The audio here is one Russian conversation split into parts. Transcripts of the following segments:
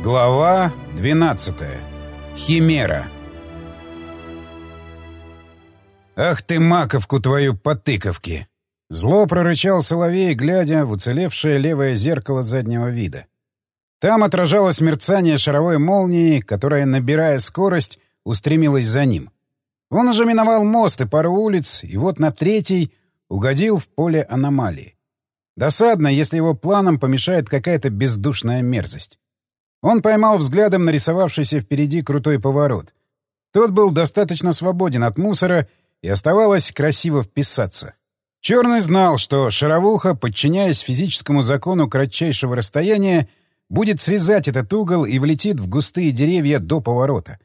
Глава 12. Химера. «Ах ты, маковку твою потыковки!» Зло прорычал Соловей, глядя в уцелевшее левое зеркало заднего вида. Там отражалось мерцание шаровой молнии, которая, набирая скорость, устремилась за ним. Он уже миновал мост и пару улиц, и вот на третий угодил в поле аномалии. Досадно, если его планам помешает какая-то бездушная мерзость. Он поймал взглядом нарисовавшийся впереди крутой поворот. Тот был достаточно свободен от мусора, и оставалось красиво вписаться. Черный знал, что шаровуха, подчиняясь физическому закону кратчайшего расстояния, будет срезать этот угол и влетит в густые деревья до поворота.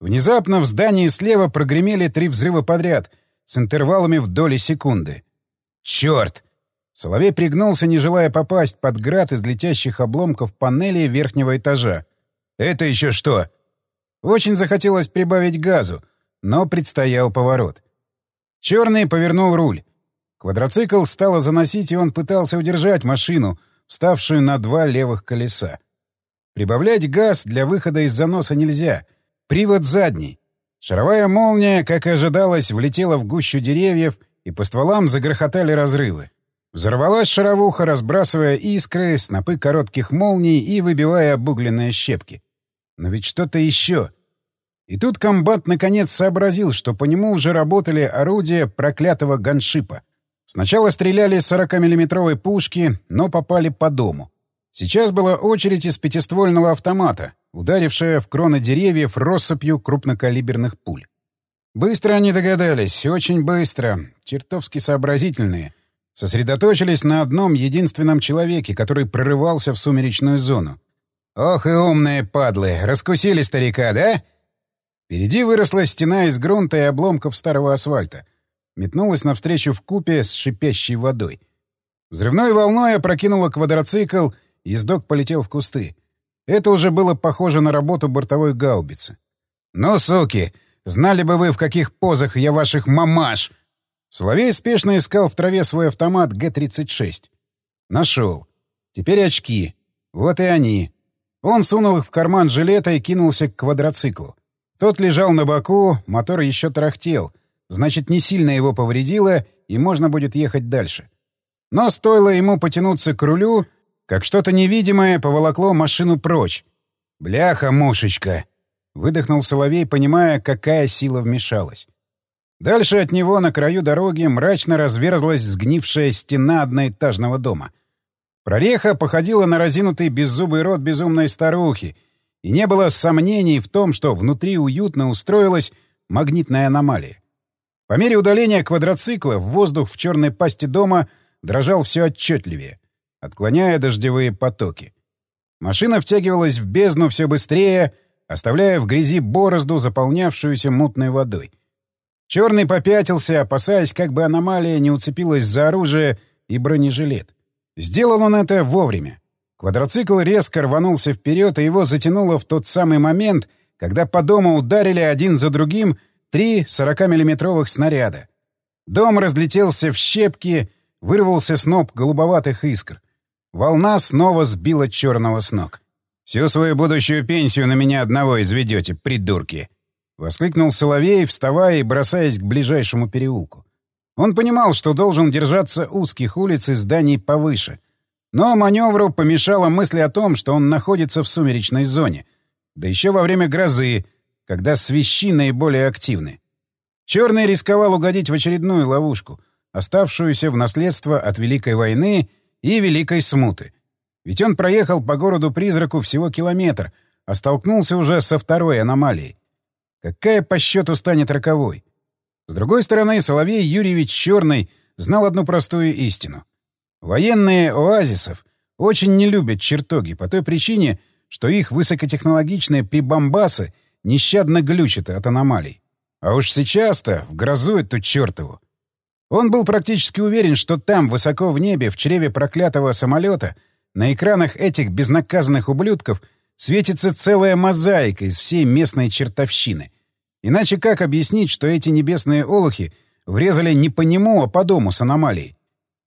Внезапно в здании слева прогремели три взрыва подряд, с интервалами в доли секунды. «Черт!» Соловей пригнулся, не желая попасть под град из летящих обломков панели верхнего этажа. «Это еще что?» Очень захотелось прибавить газу, но предстоял поворот. Черный повернул руль. Квадроцикл стало заносить, и он пытался удержать машину, вставшую на два левых колеса. Прибавлять газ для выхода из заноса нельзя. Привод задний. Шаровая молния, как и ожидалось, влетела в гущу деревьев, и по стволам загрохотали разрывы. Взорвалась шаровуха, разбрасывая искры, снопы коротких молний и выбивая обугленные щепки. Но ведь что-то еще. И тут комбат наконец сообразил, что по нему уже работали орудия проклятого ганшипа. Сначала стреляли из 40-миллиметровой пушки, но попали по дому. Сейчас была очередь из пятиствольного автомата, ударившая в кроны деревьев россыпью крупнокалиберных пуль. Быстро они догадались, очень быстро, чертовски сообразительные — сосредоточились на одном единственном человеке, который прорывался в сумеречную зону. «Ох и умные падлы! Раскусили старика, да?» Впереди выросла стена из грунта и обломков старого асфальта. Метнулась навстречу в купе с шипящей водой. Взрывной волной опрокинула квадроцикл, и ездок полетел в кусты. Это уже было похоже на работу бортовой гаубицы. «Ну, суки! Знали бы вы, в каких позах я ваших мамаш!» Соловей спешно искал в траве свой автомат Г-36. Нашел. Теперь очки. Вот и они. Он сунул их в карман жилета и кинулся к квадроциклу. Тот лежал на боку, мотор еще тарахтел. Значит, не сильно его повредило, и можно будет ехать дальше. Но стоило ему потянуться к рулю, как что-то невидимое поволокло машину прочь. «Бляха-мушечка!» — выдохнул Соловей, понимая, какая сила вмешалась. Дальше от него на краю дороги мрачно разверзлась сгнившая стена одноэтажного дома. Прореха походила на разинутый беззубый рот безумной старухи, и не было сомнений в том, что внутри уютно устроилась магнитная аномалия. По мере удаления квадроцикла в воздух в черной пасти дома дрожал все отчетливее, отклоняя дождевые потоки. Машина втягивалась в бездну все быстрее, оставляя в грязи борозду, заполнявшуюся мутной водой — Черный попятился, опасаясь, как бы аномалия не уцепилась за оружие и бронежилет. Сделал он это вовремя. Квадроцикл резко рванулся вперед, и его затянуло в тот самый момент, когда по дому ударили один за другим три 40-миллиметровых снаряда. Дом разлетелся в щепки, вырвался сноп голубоватых искр. Волна снова сбила черного с ног. «Всю свою будущую пенсию на меня одного изведете, придурки!» — воскликнул Соловей, вставая и бросаясь к ближайшему переулку. Он понимал, что должен держаться узких улиц и зданий повыше. Но маневру помешала мысль о том, что он находится в сумеречной зоне. Да еще во время грозы, когда свищи наиболее активны. Черный рисковал угодить в очередную ловушку, оставшуюся в наследство от Великой войны и Великой смуты. Ведь он проехал по городу-призраку всего километр, а столкнулся уже со второй аномалией. Какая по счету станет роковой? С другой стороны, Соловей Юрьевич Черный знал одну простую истину. Военные оазисов очень не любят чертоги по той причине, что их высокотехнологичные прибамбасы нещадно глючат от аномалий. А уж сейчас-то, в грозу эту чертову. Он был практически уверен, что там, высоко в небе, в чреве проклятого самолета, на экранах этих безнаказанных ублюдков светится целая мозаика из всей местной чертовщины. Иначе как объяснить, что эти небесные олухи врезали не по нему, а по дому с аномалией?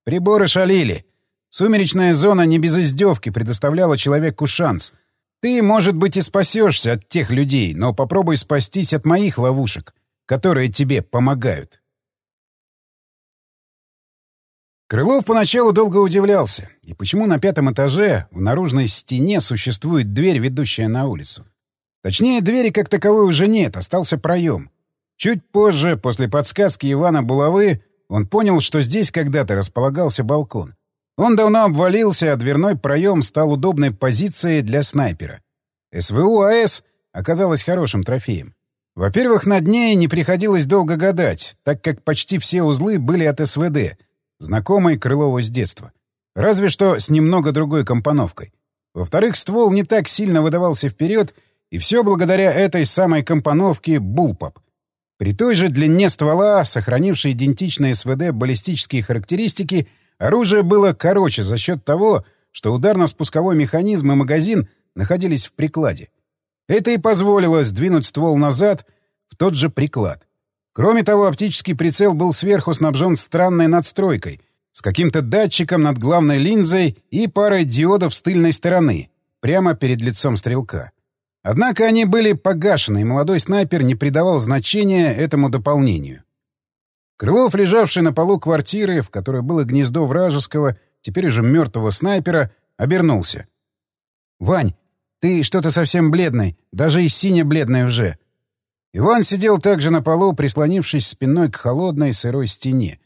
Приборы шалили. Сумеречная зона не без издевки предоставляла человеку шанс. Ты, может быть, и спасешься от тех людей, но попробуй спастись от моих ловушек, которые тебе помогают. Крылов поначалу долго удивлялся, и почему на пятом этаже в наружной стене существует дверь, ведущая на улицу. Точнее, двери как таковой уже нет, остался проем. Чуть позже, после подсказки Ивана Булавы, он понял, что здесь когда-то располагался балкон. Он давно обвалился, а дверной проем стал удобной позицией для снайпера. СВУ АЭС оказалась хорошим трофеем. Во-первых, над ней не приходилось долго гадать, так как почти все узлы были от СВД — знакомый Крылову с детства. Разве что с немного другой компоновкой. Во-вторых, ствол не так сильно выдавался вперед, и все благодаря этой самой компоновке «Булпап». При той же длине ствола, сохранившей идентичные СВД баллистические характеристики, оружие было короче за счет того, что ударно-спусковой механизм и магазин находились в прикладе. Это и позволило сдвинуть ствол назад в тот же приклад. Кроме того, оптический прицел был сверху снабжен странной надстройкой, с каким-то датчиком над главной линзой и парой диодов с тыльной стороны, прямо перед лицом стрелка. Однако они были погашены, и молодой снайпер не придавал значения этому дополнению. Крылов, лежавший на полу квартиры, в которой было гнездо вражеского, теперь уже мертвого снайпера, обернулся. «Вань, ты что-то совсем бледный, даже и сине-бледный уже. Иван сидел также на полу, прислонившись спиной к холодной сырой стене.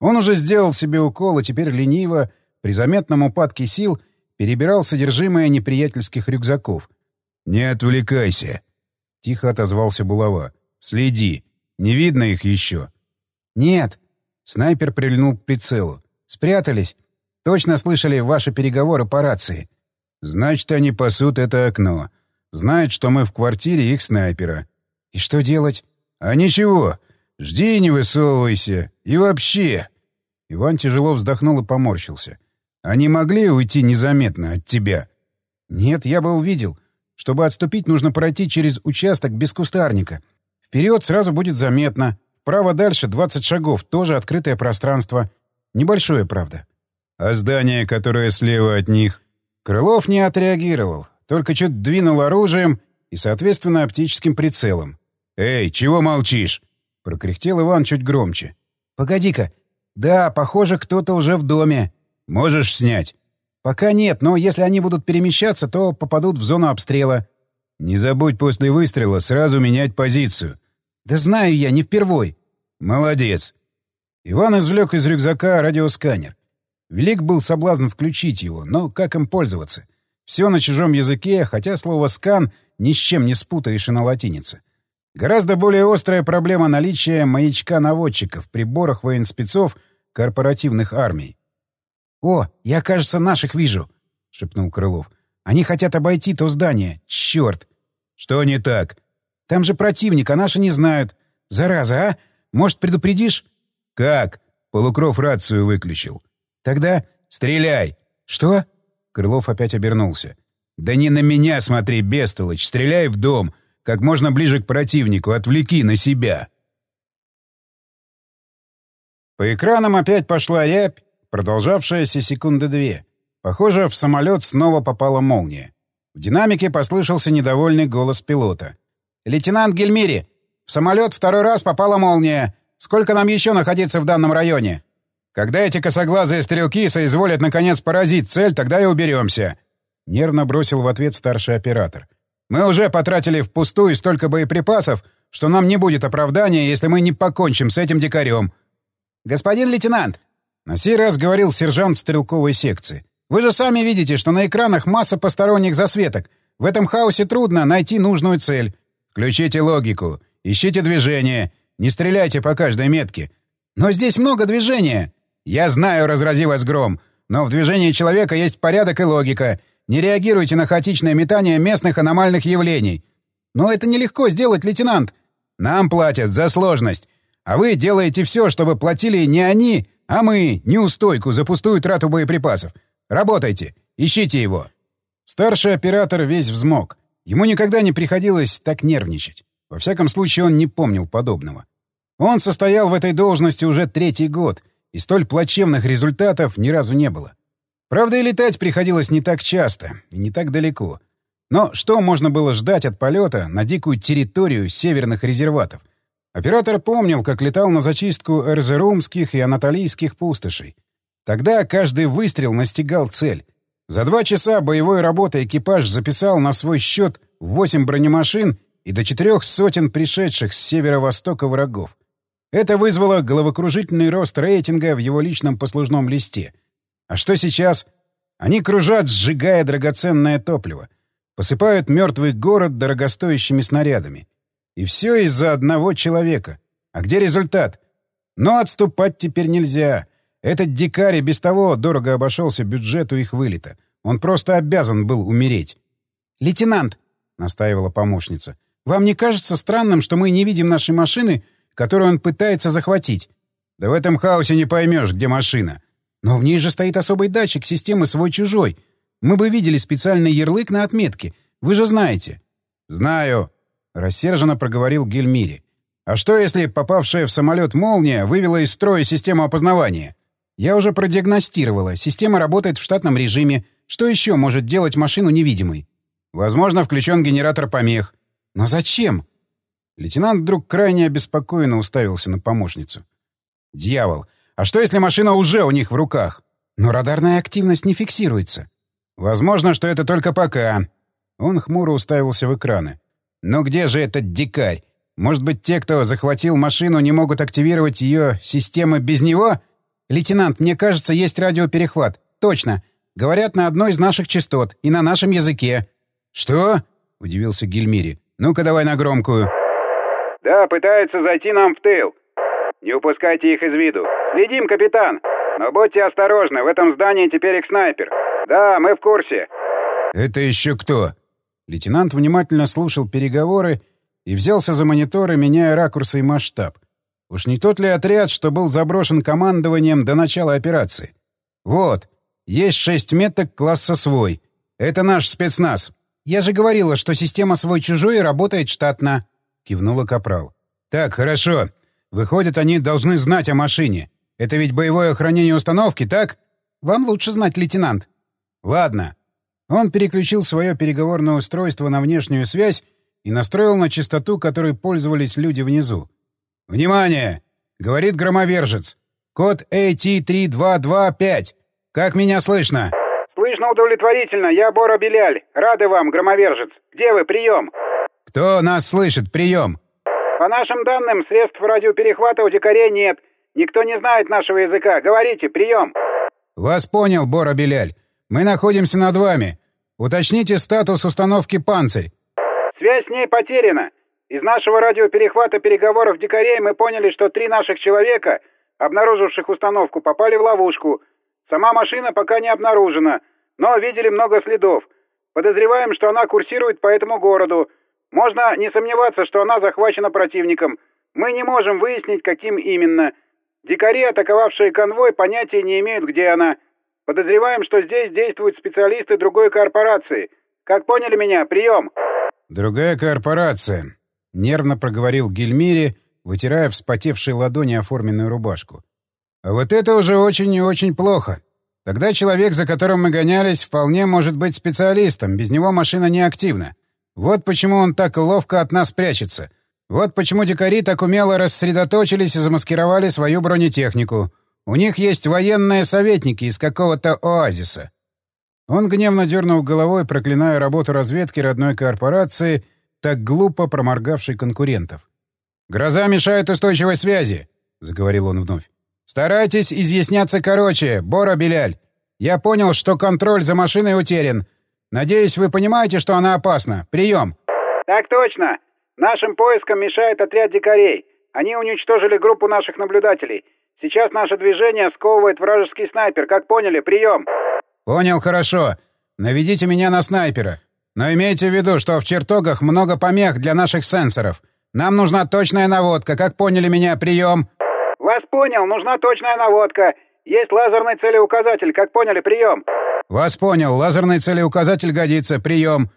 Он уже сделал себе укол и теперь лениво, при заметном упадке сил, перебирал содержимое неприятельских рюкзаков. «Не отвлекайся!» — тихо отозвался булава. «Следи. Не видно их еще?» «Нет». Снайпер прильнул к прицелу. «Спрятались. Точно слышали ваши переговоры по рации». «Значит, они пасут это окно. Знают, что мы в квартире их снайпера. «И что делать?» «А ничего. Жди и не высовывайся. И вообще...» Иван тяжело вздохнул и поморщился. «Они могли уйти незаметно от тебя?» «Нет, я бы увидел. Чтобы отступить, нужно пройти через участок без кустарника. Вперед сразу будет заметно. Вправо дальше 20 шагов, тоже открытое пространство. Небольшое, правда». «А здание, которое слева от них?» Крылов не отреагировал, только чуть двинул оружием и, соответственно, оптическим прицелом. «Эй, чего молчишь?» — прокряхтел Иван чуть громче. «Погоди-ка. Да, похоже, кто-то уже в доме. Можешь снять?» «Пока нет, но если они будут перемещаться, то попадут в зону обстрела». «Не забудь после выстрела сразу менять позицию». «Да знаю я, не впервой». «Молодец». Иван извлек из рюкзака радиосканер. Велик был соблазн включить его, но как им пользоваться? Все на чужом языке, хотя слово «скан» ни с чем не спутаешь и на латинице. Гораздо более острая проблема наличия маячка-наводчика в приборах военспецов корпоративных армий. «О, я, кажется, наших вижу», — шепнул Крылов. «Они хотят обойти то здание. Черт!» «Что не так?» «Там же противник, а наши не знают. Зараза, а? Может, предупредишь?» «Как?» — Полукров рацию выключил. «Тогда стреляй!» «Что?» Крылов опять обернулся. «Да не на меня смотри, бестолочь! Стреляй в дом! Как можно ближе к противнику, отвлеки на себя. По экранам опять пошла рябь, продолжавшаяся секунды две. Похоже, в самолет снова попала молния. В динамике послышался недовольный голос пилота. «Лейтенант Гельмири, в самолет второй раз попала молния. Сколько нам еще находиться в данном районе? Когда эти косоглазые стрелки соизволят наконец поразить цель, тогда и уберемся». Нервно бросил в ответ старший оператор. Мы уже потратили впустую столько боеприпасов, что нам не будет оправдания, если мы не покончим с этим дикарем. Господин лейтенант, на сей раз говорил сержант стрелковой секции. Вы же сами видите, что на экранах масса посторонних засветок. В этом хаосе трудно найти нужную цель. Включите логику, ищите движение, не стреляйте по каждой метке. Но здесь много движения. Я знаю, разрази вас гром, но в движении человека есть порядок и логика, не реагируйте на хаотичное метание местных аномальных явлений. Но это нелегко сделать, лейтенант. Нам платят за сложность. А вы делаете все, чтобы платили не они, а мы, неустойку за пустую трату боеприпасов. Работайте. Ищите его. Старший оператор весь взмок. Ему никогда не приходилось так нервничать. Во всяком случае, он не помнил подобного. Он состоял в этой должности уже третий год, и столь плачевных результатов ни разу не было. Правда, и летать приходилось не так часто и не так далеко. Но что можно было ждать от полета на дикую территорию северных резерватов? Оператор помнил, как летал на зачистку эрзерумских и анатолийских пустошей. Тогда каждый выстрел настигал цель. За два часа боевой работы экипаж записал на свой счет восемь бронемашин и до четырех сотен пришедших с северо-востока врагов. Это вызвало головокружительный рост рейтинга в его личном послужном листе. А что сейчас? Они кружат, сжигая драгоценное топливо. Посыпают мертвый город дорогостоящими снарядами. И все из-за одного человека. А где результат? Но отступать теперь нельзя. Этот дикарь без того дорого обошелся бюджету их вылета. Он просто обязан был умереть. «Лейтенант», — настаивала помощница, — «вам не кажется странным, что мы не видим нашей машины, которую он пытается захватить?» «Да в этом хаосе не поймешь, где машина». «Но в ней же стоит особый датчик системы свой-чужой. Мы бы видели специальный ярлык на отметке. Вы же знаете». «Знаю», — рассерженно проговорил Гельмири. «А что, если попавшая в самолет молния вывела из строя систему опознавания?» Я уже продиагностировала. Система работает в штатном режиме. Что еще может делать машину невидимой? Возможно, включен генератор помех. Но зачем? Лейтенант вдруг крайне обеспокоенно уставился на помощницу. Дьявол! А что, если машина уже у них в руках? Но радарная активность не фиксируется. Возможно, что это только пока. Он хмуро уставился в экраны. Но где же этот дикарь? Может быть, те, кто захватил машину, не могут активировать ее системы без него? «Лейтенант, мне кажется, есть радиоперехват. Точно. Говорят на одной из наших частот и на нашем языке». «Что?» — удивился Гельмири. «Ну-ка давай на громкую». «Да, пытаются зайти нам в тыл. Не упускайте их из виду. Следим, капитан. Но будьте осторожны, в этом здании теперь их снайпер. Да, мы в курсе». «Это еще кто?» Лейтенант внимательно слушал переговоры и взялся за мониторы, меняя ракурсы и масштаб. Уж не тот ли отряд, что был заброшен командованием до начала операции? Вот, есть шесть меток класса «свой». Это наш спецназ. Я же говорила, что система «свой-чужой» работает штатно. Кивнула Капрал. Так, хорошо. Выходит, они должны знать о машине. Это ведь боевое охранение установки, так? Вам лучше знать, лейтенант. Ладно. Он переключил свое переговорное устройство на внешнюю связь и настроил на частоту, которой пользовались люди внизу. «Внимание!» — говорит громовержец. «Код AT3225. Как меня слышно?» «Слышно удовлетворительно. Я Бора Беляль. Рады вам, громовержец. Где вы? Прием!» «Кто нас слышит? Прием!» «По нашим данным, средств радиоперехвата у дикарей нет. Никто не знает нашего языка. Говорите, прием!» «Вас понял, Бора Беляль. Мы находимся над вами. Уточните статус установки «Панцирь». «Связь с ней потеряна. Из нашего радиоперехвата переговоров дикарей мы поняли, что три наших человека, обнаруживших установку, попали в ловушку. Сама машина пока не обнаружена, но видели много следов. Подозреваем, что она курсирует по этому городу. Можно не сомневаться, что она захвачена противником. Мы не можем выяснить, каким именно. Дикари, атаковавшие конвой, понятия не имеют, где она. Подозреваем, что здесь действуют специалисты другой корпорации. Как поняли меня? Прием!» «Другая корпорация», — нервно проговорил Гельмири, вытирая вспотевшей ладони оформленную рубашку. «А вот это уже очень и очень плохо. Тогда человек, за которым мы гонялись, вполне может быть специалистом, без него машина не активна. Вот почему он так ловко от нас прячется. Вот почему дикари так умело рассредоточились и замаскировали свою бронетехнику. У них есть военные советники из какого-то оазиса». Он гневно дернул головой, проклиная работу разведки родной корпорации — так глупо проморгавший конкурентов. «Гроза мешает устойчивой связи», — заговорил он вновь. «Старайтесь изъясняться короче, Бора Беляль. Я понял, что контроль за машиной утерян. Надеюсь, вы понимаете, что она опасна. Прием!» «Так точно. Нашим поискам мешает отряд дикарей. Они уничтожили группу наших наблюдателей. Сейчас наше движение сковывает вражеский снайпер. Как поняли? Прием!» «Понял, хорошо. Наведите меня на снайпера. Но имейте в виду, что в чертогах много помех для наших сенсоров. Нам нужна точная наводка. Как поняли меня, прием?» «Вас понял. Нужна точная наводка. Есть лазерный целеуказатель. Как поняли, прием?» «Вас понял. Лазерный целеуказатель годится. Прием».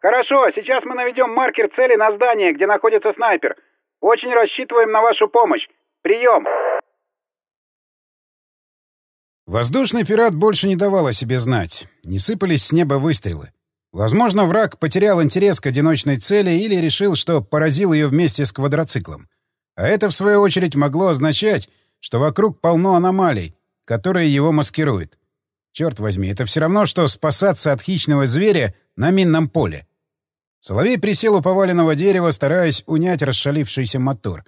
«Хорошо. Сейчас мы наведем маркер цели на здание, где находится снайпер. Очень рассчитываем на вашу помощь. Прием!» Воздушный пират больше не давал о себе знать. Не сыпались с неба выстрелы. Возможно, враг потерял интерес к одиночной цели или решил, что поразил ее вместе с квадроциклом. А это, в свою очередь, могло означать, что вокруг полно аномалий, которые его маскируют. Черт возьми, это все равно, что спасаться от хищного зверя на минном поле. Соловей присел у поваленного дерева, стараясь унять расшалившийся мотор.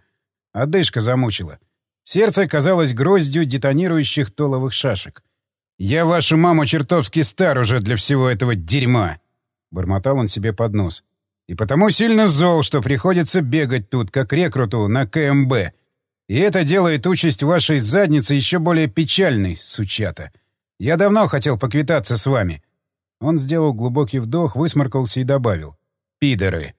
Одышка замучила. Сердце казалось гроздью детонирующих толовых шашек. «Я вашу маму чертовски стар уже для всего этого дерьма!» — бормотал он себе под нос. «И потому сильно зол, что приходится бегать тут, как рекруту на КМБ. И это делает участь вашей задницы еще более печальной, сучата. Я давно хотел поквитаться с вами». Он сделал глубокий вдох, высморкался и добавил. «Пидоры!»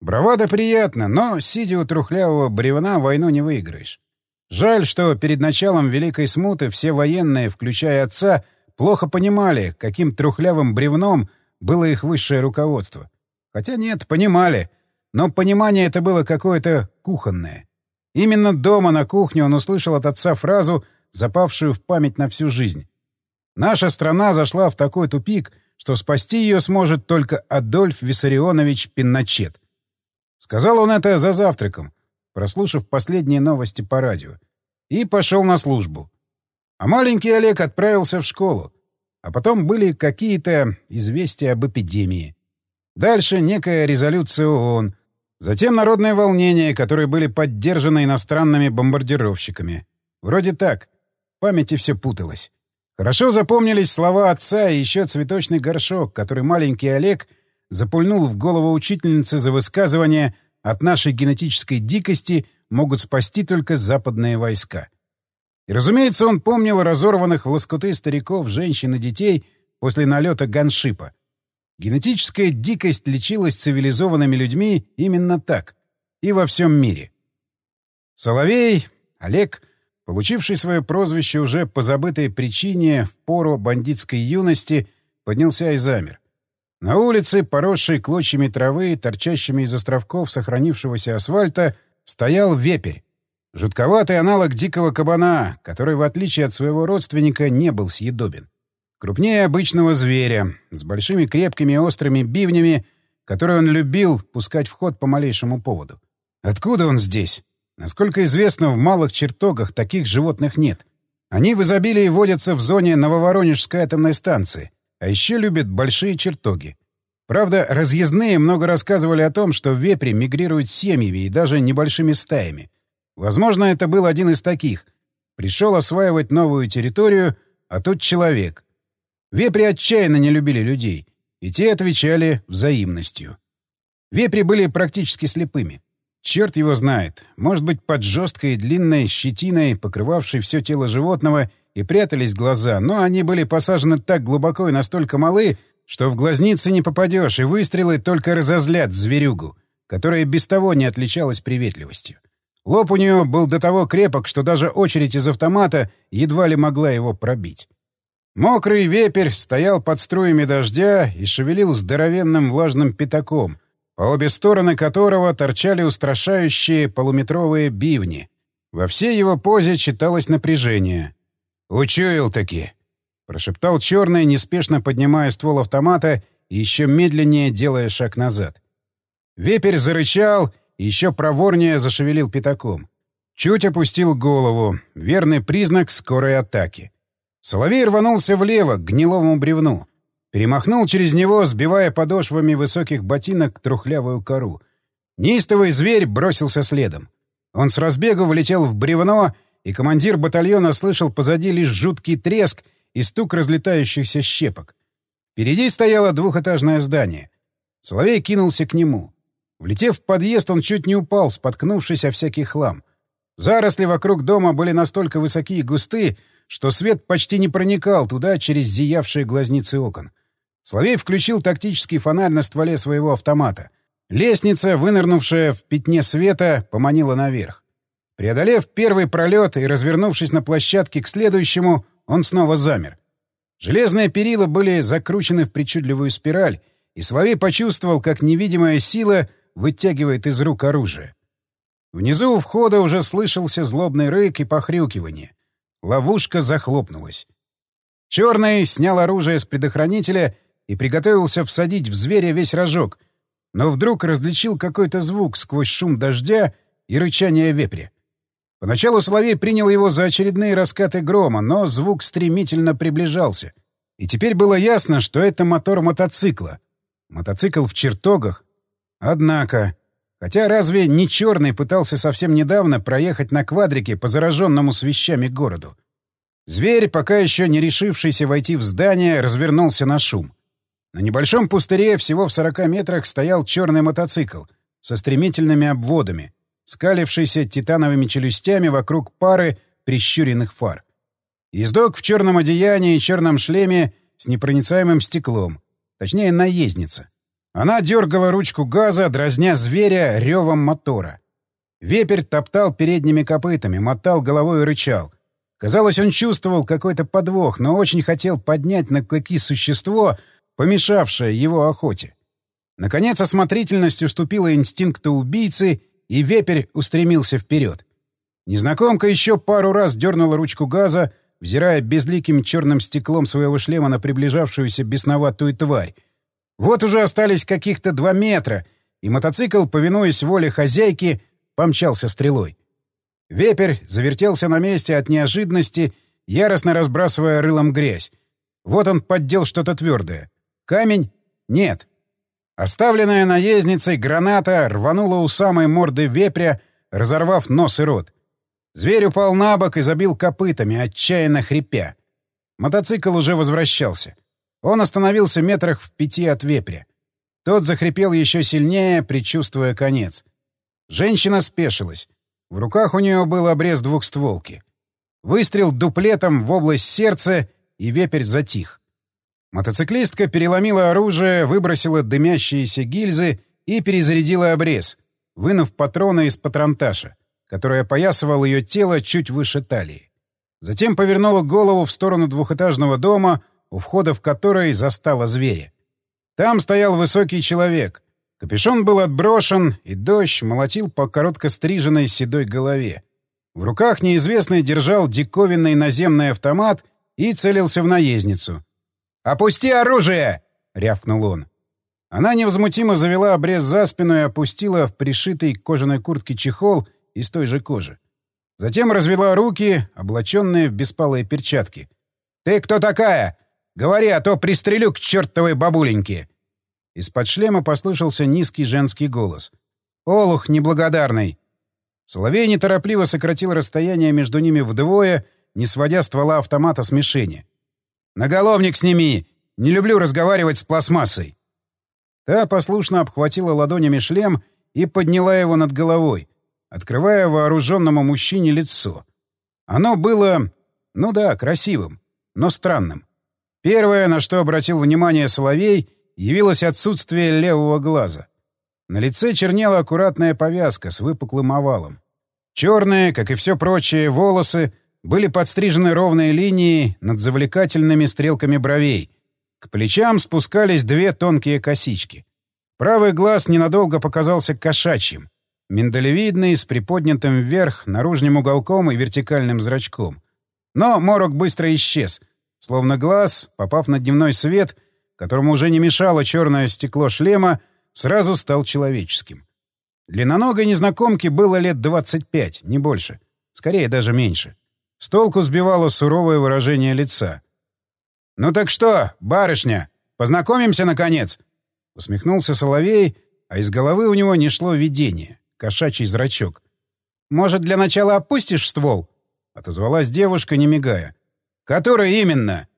Бравада приятно, но, сидя у трухлявого бревна, войну не выиграешь. Жаль, что перед началом Великой Смуты все военные, включая отца, плохо понимали, каким трухлявым бревном было их высшее руководство. Хотя нет, понимали. Но понимание это было какое-то кухонное. Именно дома на кухне он услышал от отца фразу, запавшую в память на всю жизнь. «Наша страна зашла в такой тупик, что спасти ее сможет только Адольф Виссарионович Пинночет». Сказал он это за завтраком, прослушав последние новости по радио, и пошел на службу. А маленький Олег отправился в школу. А потом были какие-то известия об эпидемии. Дальше некая резолюция ООН. Затем народные волнения, которые были поддержаны иностранными бомбардировщиками. Вроде так. В памяти все путалось. Хорошо запомнились слова отца и еще цветочный горшок, который маленький Олег запульнул в голову учительницы за высказывание «От нашей генетической дикости могут спасти только западные войска». И, разумеется, он помнил разорванных в лоскуты стариков, женщин и детей после налета ганшипа. Генетическая дикость лечилась цивилизованными людьми именно так. И во всем мире. Соловей, Олег, получивший свое прозвище уже по забытой причине в пору бандитской юности, поднялся и замер. На улице, поросшей клочьями травы, торчащими из островков сохранившегося асфальта, стоял вепрь. Жутковатый аналог дикого кабана, который, в отличие от своего родственника, не был съедобен. Крупнее обычного зверя, с большими крепкими острыми бивнями, которые он любил пускать в ход по малейшему поводу. Откуда он здесь? Насколько известно, в малых чертогах таких животных нет. Они в изобилии водятся в зоне Нововоронежской атомной станции, а еще любят большие чертоги. Правда, разъездные много рассказывали о том, что вепри мигрируют семьями и даже небольшими стаями — Возможно, это был один из таких. Пришел осваивать новую территорию, а тут человек. Вепри отчаянно не любили людей, и те отвечали взаимностью. Вепри были практически слепыми. Черт его знает. Может быть, под жесткой длинной щетиной, покрывавшей все тело животного, и прятались глаза, но они были посажены так глубоко и настолько малы, что в глазницы не попадешь, и выстрелы только разозлят зверюгу, которая без того не отличалась приветливостью. Лоб у нее был до того крепок, что даже очередь из автомата едва ли могла его пробить. Мокрый вепрь стоял под струями дождя и шевелил здоровенным влажным пятаком, по обе стороны которого торчали устрашающие полуметровые бивни. Во всей его позе читалось напряжение. «Учуял-таки!» — прошептал черный, неспешно поднимая ствол автомата и еще медленнее делая шаг назад. Вепрь зарычал еще проворнее зашевелил пятаком. Чуть опустил голову. Верный признак скорой атаки. Соловей рванулся влево, к гнилому бревну. Перемахнул через него, сбивая подошвами высоких ботинок трухлявую кору. Неистовый зверь бросился следом. Он с разбегу влетел в бревно, и командир батальона слышал позади лишь жуткий треск и стук разлетающихся щепок. Впереди стояло двухэтажное здание. Соловей кинулся к нему. Влетев в подъезд, он чуть не упал, споткнувшись о всякий хлам. Заросли вокруг дома были настолько высоки и густы, что свет почти не проникал туда через зиявшие глазницы окон. Соловей включил тактический фонарь на стволе своего автомата. Лестница, вынырнувшая в пятне света, поманила наверх. Преодолев первый пролет и развернувшись на площадке к следующему, он снова замер. Железные перила были закручены в причудливую спираль, и Соловей почувствовал, как невидимая сила вытягивает из рук оружие. Внизу у входа уже слышался злобный рык и похрюкивание. Ловушка захлопнулась. Черный снял оружие с предохранителя и приготовился всадить в зверя весь рожок, но вдруг различил какой-то звук сквозь шум дождя и рычание вепря. Поначалу Соловей принял его за очередные раскаты грома, но звук стремительно приближался. И теперь было ясно, что это мотор мотоцикла. Мотоцикл в чертогах. Однако... Хотя разве не Черный пытался совсем недавно проехать на квадрике по зараженному с вещами городу? Зверь, пока еще не решившийся войти в здание, развернулся на шум. На небольшом пустыре всего в 40 метрах стоял черный мотоцикл со стремительными обводами, скалившийся титановыми челюстями вокруг пары прищуренных фар. Ездок в черном одеянии и черном шлеме с непроницаемым стеклом, точнее, наездница. Она дергала ручку газа, дразня зверя ревом мотора. Вепрь топтал передними копытами, мотал головой и рычал. Казалось, он чувствовал какой-то подвох, но очень хотел поднять на клыки существо, помешавшее его охоте. Наконец, осмотрительность уступила инстинкту убийцы, и вепрь устремился вперед. Незнакомка еще пару раз дернула ручку газа, взирая безликим черным стеклом своего шлема на приближавшуюся бесноватую тварь, вот уже остались каких-то два метра, и мотоцикл, повинуясь воле хозяйки, помчался стрелой. Вепрь завертелся на месте от неожиданности, яростно разбрасывая рылом грязь. Вот он поддел что-то твердое. Камень? Нет. Оставленная наездницей граната рванула у самой морды вепря, разорвав нос и рот. Зверь упал на бок и забил копытами, отчаянно хрипя. Мотоцикл уже возвращался. Он остановился метрах в пяти от вепря. Тот захрипел еще сильнее, предчувствуя конец. Женщина спешилась. В руках у нее был обрез двухстволки. Выстрел дуплетом в область сердца, и вепрь затих. Мотоциклистка переломила оружие, выбросила дымящиеся гильзы и перезарядила обрез, вынув патроны из патронташа, который опоясывал ее тело чуть выше талии. Затем повернула голову в сторону двухэтажного дома, у входа в который застала зверя. Там стоял высокий человек. Капюшон был отброшен, и дождь молотил по коротко стриженной седой голове. В руках неизвестный держал диковинный наземный автомат и целился в наездницу. «Опусти оружие!» — рявкнул он. Она невозмутимо завела обрез за спину и опустила в пришитый к кожаной куртке чехол из той же кожи. Затем развела руки, облаченные в беспалые перчатки. «Ты кто такая? Говори, а то пристрелю к чертовой бабуленьке!» Из-под шлема послышался низкий женский голос. «Олух неблагодарный!» Соловей неторопливо сократил расстояние между ними вдвое, не сводя ствола автомата с мишени. «Наголовник сними! Не люблю разговаривать с пластмассой!» Та послушно обхватила ладонями шлем и подняла его над головой, открывая вооруженному мужчине лицо. Оно было, ну да, красивым, но странным. Первое, на что обратил внимание Соловей, явилось отсутствие левого глаза. На лице чернела аккуратная повязка с выпуклым овалом. Черные, как и все прочие, волосы были подстрижены ровной линией над завлекательными стрелками бровей. К плечам спускались две тонкие косички. Правый глаз ненадолго показался кошачьим, миндалевидный, с приподнятым вверх наружным уголком и вертикальным зрачком. Но морок быстро исчез, Словно глаз, попав на дневной свет, которому уже не мешало черное стекло шлема, сразу стал человеческим. Длинноногой незнакомке было лет 25, не больше. Скорее, даже меньше. С толку сбивало суровое выражение лица. «Ну так что, барышня, познакомимся, наконец?» Усмехнулся Соловей, а из головы у него не шло видение, кошачий зрачок. «Может, для начала опустишь ствол?» — отозвалась девушка, не мигая. «Который именно?»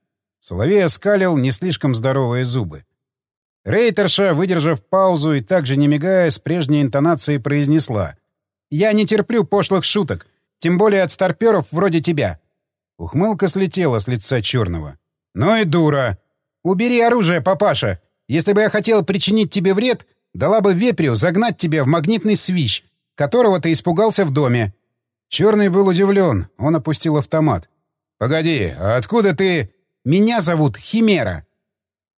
Соловей оскалил не слишком здоровые зубы. Рейтерша, выдержав паузу и также не мигая, с прежней интонацией произнесла. «Я не терплю пошлых шуток, тем более от старперов вроде тебя». Ухмылка слетела с лица черного. «Ну и дура!» «Убери оружие, папаша! Если бы я хотел причинить тебе вред, дала бы вепрю загнать тебя в магнитный свищ, которого ты испугался в доме». Черный был удивлен, он опустил автомат. «Погоди, а откуда ты...» «Меня зовут Химера».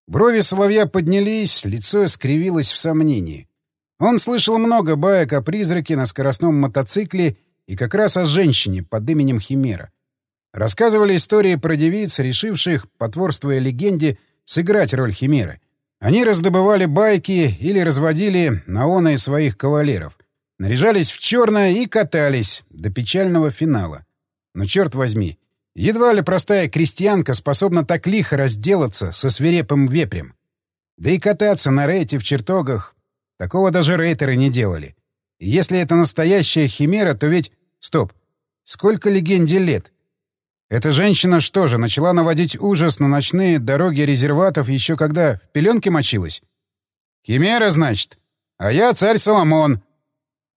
Брови Соловья поднялись, лицо скривилось в сомнении. Он слышал много баек о призраке на скоростном мотоцикле и как раз о женщине под именем Химера. Рассказывали истории про девиц, решивших, потворствуя легенде, сыграть роль химеры. Они раздобывали байки или разводили наоны своих кавалеров. Наряжались в черное и катались до печального финала. Но черт возьми, едва ли простая крестьянка способна так лихо разделаться со свирепым вепрем. Да и кататься на рейте в чертогах такого даже рейтеры не делали. Если это настоящая химера, то ведь... Стоп. Сколько легенде лет? Эта женщина что же, начала наводить ужас на ночные дороги резерватов еще когда в пеленке мочилась? Химера, значит? А я царь Соломон.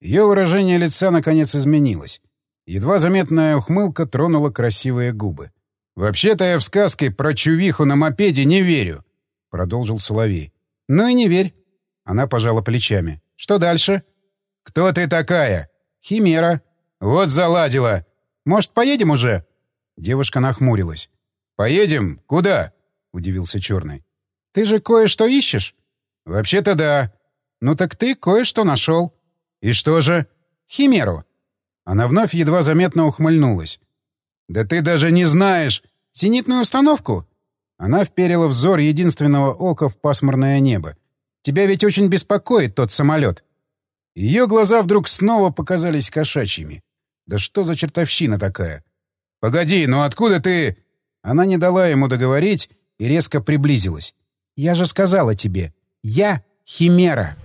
Ее выражение лица наконец изменилось. Едва заметная ухмылка тронула красивые губы. «Вообще-то я в сказке про чувиху на мопеде не верю», — продолжил Соловей. «Ну и не верь». Она пожала плечами. «Что дальше?» «Кто ты такая?» «Химера». «Вот заладила!» «Может, поедем уже?» Девушка нахмурилась. «Поедем? Куда?» — удивился Черный. «Ты же кое-что ищешь?» «Вообще-то да». «Ну так ты кое-что нашел». «И что же?» «Химеру». Она вновь едва заметно ухмыльнулась. «Да ты даже не знаешь! Зенитную установку?» Она вперила взор единственного ока в пасмурное небо. «Тебя ведь очень беспокоит тот самолет». Ее глаза вдруг снова показались кошачьими. «Да что за чертовщина такая?» «Погоди, ну откуда ты...» Она не дала ему договорить и резко приблизилась. «Я же сказала тебе, я Химера».